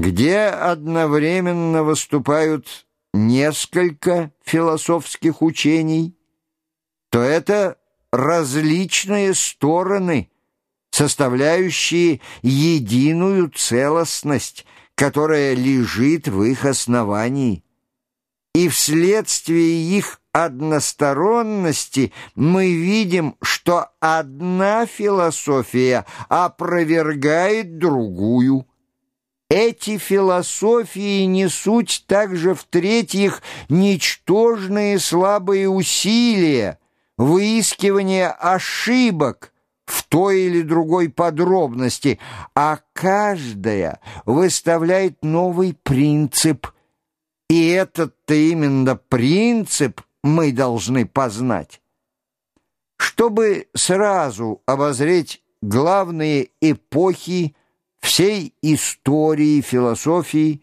где одновременно выступают несколько философских учений, то это различные стороны, составляющие единую целостность, которая лежит в их основании. И вследствие их односторонности мы видим, что одна философия опровергает другую. Эти философии не суть также в-третьих ничтожные слабые усилия, выискивание ошибок в той или другой подробности, а каждая выставляет новый принцип. И этот-то именно принцип мы должны познать. Чтобы сразу обозреть главные эпохи всей истории философии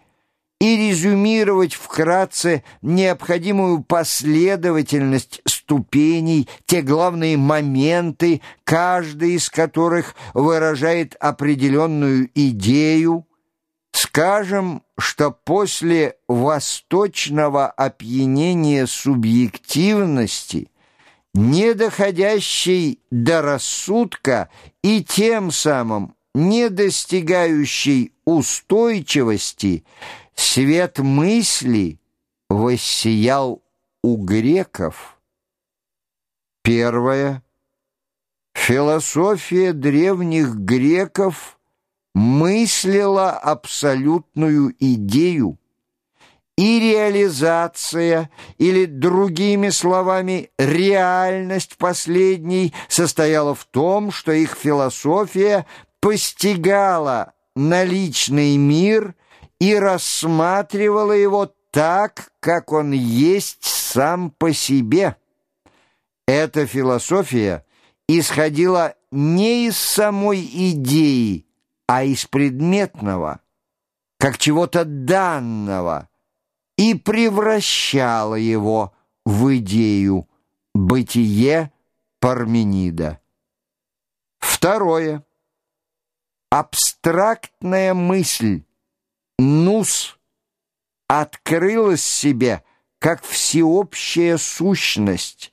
и резюмировать вкратце необходимую последовательность ступеней, те главные моменты, каждый из которых выражает определенную идею, скажем, что после восточного опьянения субъективности, не доходящей до рассудка и тем самым не достигающей устойчивости, свет мысли воссиял у греков. Первое. Философия древних греков мыслила абсолютную идею, и реализация, или, другими словами, реальность последней состояла в том, что их философия постигала наличный мир и рассматривала его так, как он есть сам по себе. Эта философия исходила не из самой идеи, а из предметного, как чего-то данного, и превращала его в идею бытие Парменида. Второе абстрактная мысль, нус, открылась себе как всеобщая сущность,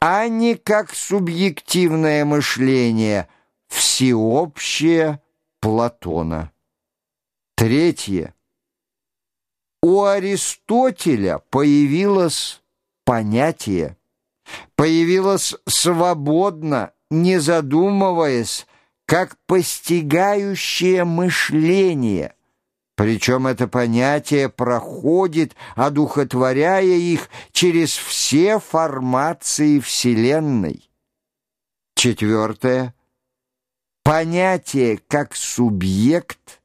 а не как субъективное мышление, всеобщее Платона. Третье. У Аристотеля появилось понятие, появилось свободно, не задумываясь, как постигающее мышление. Причем это понятие проходит, одухотворяя их через все формации Вселенной. Четвертое. Понятие как субъект,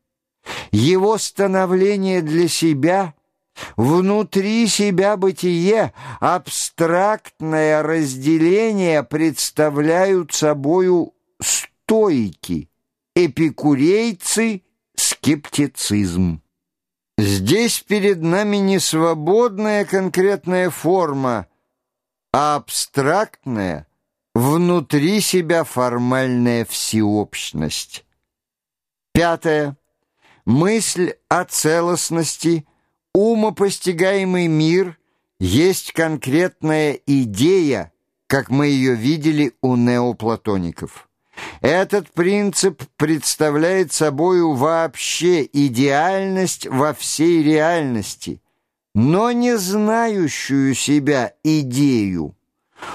его становление для себя — Внутри себя бытие, абстрактное разделение представляют собою стойки, эпикурейцы — скептицизм. Здесь перед нами не свободная конкретная форма, а абстрактная, внутри себя формальная всеобщность. Пятое. Мысль о целостности, умопостигаемый мир есть конкретная идея, как мы ее видели у неоплатоников. Этот принцип представляет собою вообще идеальность во всей реальности, но не знающую себя идею.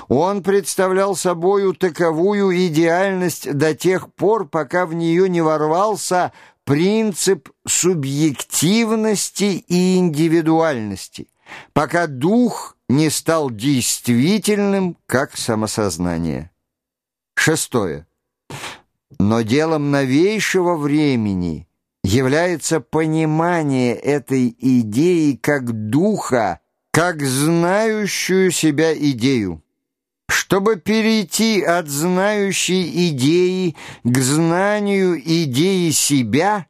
Он представлял собою таковую идеальность до тех пор, пока в нее не ворвался принцип субъективности и индивидуальности, пока дух не стал действительным как самосознание. Шестое. Но делом новейшего времени является понимание этой идеи как духа, как знающую себя идею. Чтобы перейти от знающей идеи к знанию идеи себя,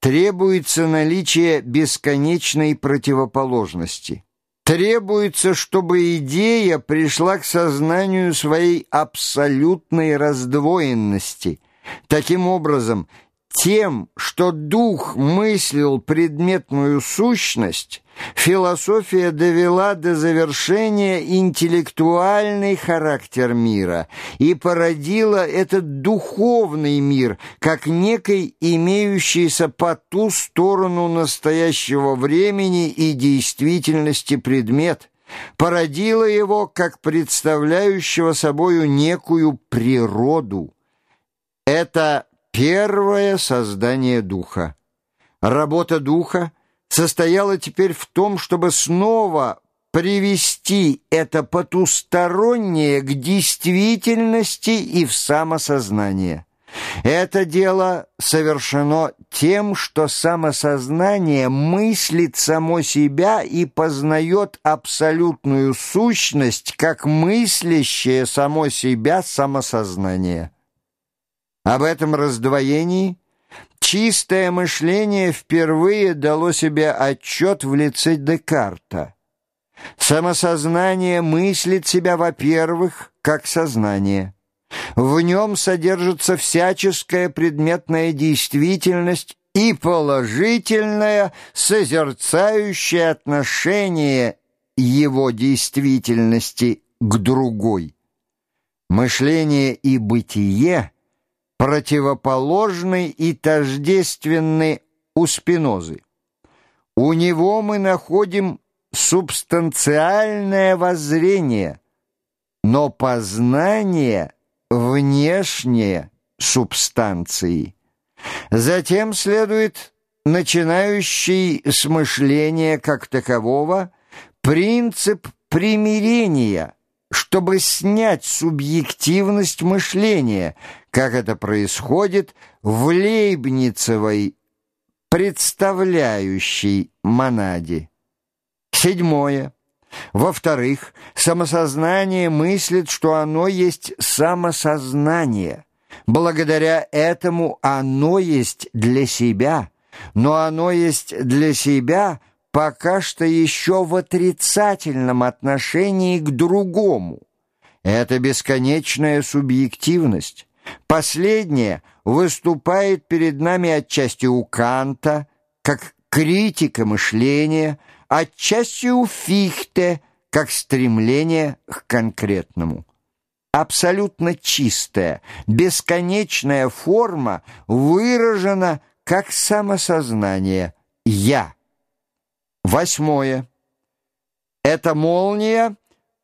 требуется наличие бесконечной противоположности. Требуется, чтобы идея пришла к сознанию своей абсолютной раздвоенности – Таким образом, тем, что дух мыслил предметную сущность, философия довела до завершения интеллектуальный характер мира и породила этот духовный мир как некий имеющийся по ту сторону настоящего времени и действительности предмет, породила его как представляющего собою некую природу. Это первое создание духа. Работа духа состояла теперь в том, чтобы снова привести это потустороннее к действительности и в самосознание. Это дело совершено тем, что самосознание мыслит само себя и познает абсолютную сущность как мыслящее само себя самосознание. Об этом раздвоении чистое мышление впервые дало себе отчет в лице Декарта. Самосознание мыслит себя, во-первых, как сознание. В нем содержится всяческая предметная действительность и положительное созерцающее отношение его действительности к другой. Мышление и бытие — противоположны и тождественны у Спинозы. У него мы находим субстанциальное воззрение, но познание внешнее субстанции. Затем следует начинающий с мышления как такового принцип примирения – чтобы снять субъективность мышления, как это происходит в Лейбницевой представляющей монаде. Седьмое. Во-вторых, самосознание мыслит, что оно есть самосознание. Благодаря этому оно есть для себя, но оно есть для себя – пока что еще в отрицательном отношении к другому. Это бесконечная субъективность. Последняя выступает перед нами отчасти у Канта, как критика мышления, отчасти у Фихте, как стремление к конкретному. Абсолютно чистая, бесконечная форма выражена как самосознание «я». Восьмое. Эта молния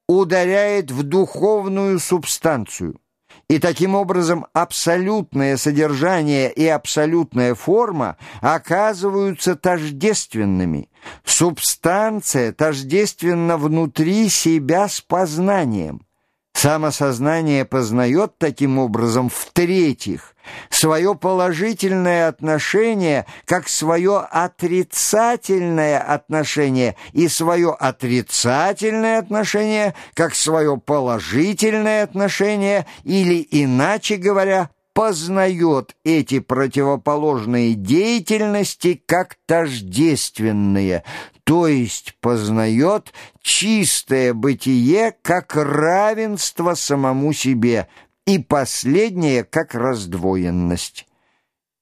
ударяет в духовную субстанцию, и таким образом абсолютное содержание и абсолютная форма оказываются тождественными. Субстанция тождественна внутри себя с познанием. Самосознание познает таким образом в-третьих свое положительное отношение как свое отрицательное отношение и свое отрицательное отношение как свое положительное отношение или, иначе говоря, познает эти противоположные деятельности как тождественные, то есть познает чистое бытие как равенство самому себе и последнее как раздвоенность.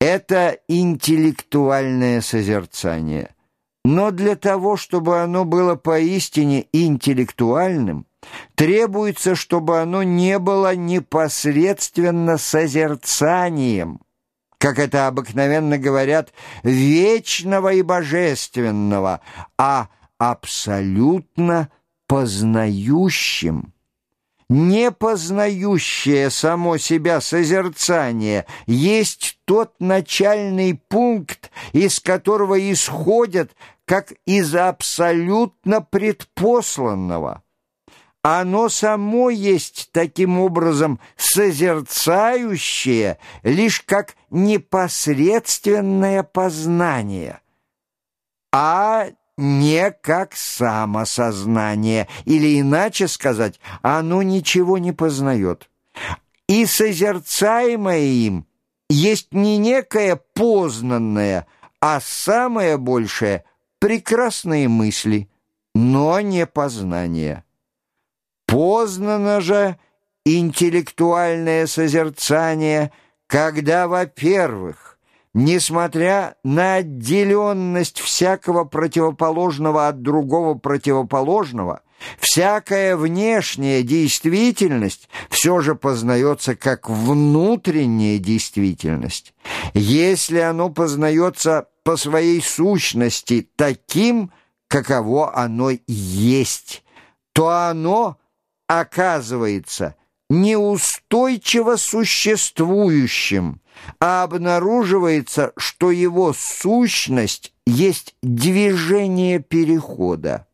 Это интеллектуальное созерцание. Но для того, чтобы оно было поистине интеллектуальным, требуется, чтобы оно не было непосредственно созерцанием, как это обыкновенно говорят, вечного и божественного, а абсолютно познающим. Непознающее само себя созерцание есть тот начальный пункт, из которого исходят, как из абсолютно предпосланного. Оно само есть таким образом созерцающее лишь как непосредственное познание, а не как самосознание, или иначе сказать, оно ничего не познает. И созерцаемое им есть не некое познанное, а самое большее — прекрасные мысли, но не познание. Познано же интеллектуальное созерцание, когда, во-первых, несмотря на отделенность всякого противоположного от другого противоположного, всякая внешняя действительность все же познается как внутренняя действительность. Если оно познается по своей сущности таким, каково оно есть, то оно оказывается неустойчиво существующим, а обнаруживается, что его сущность есть движение перехода.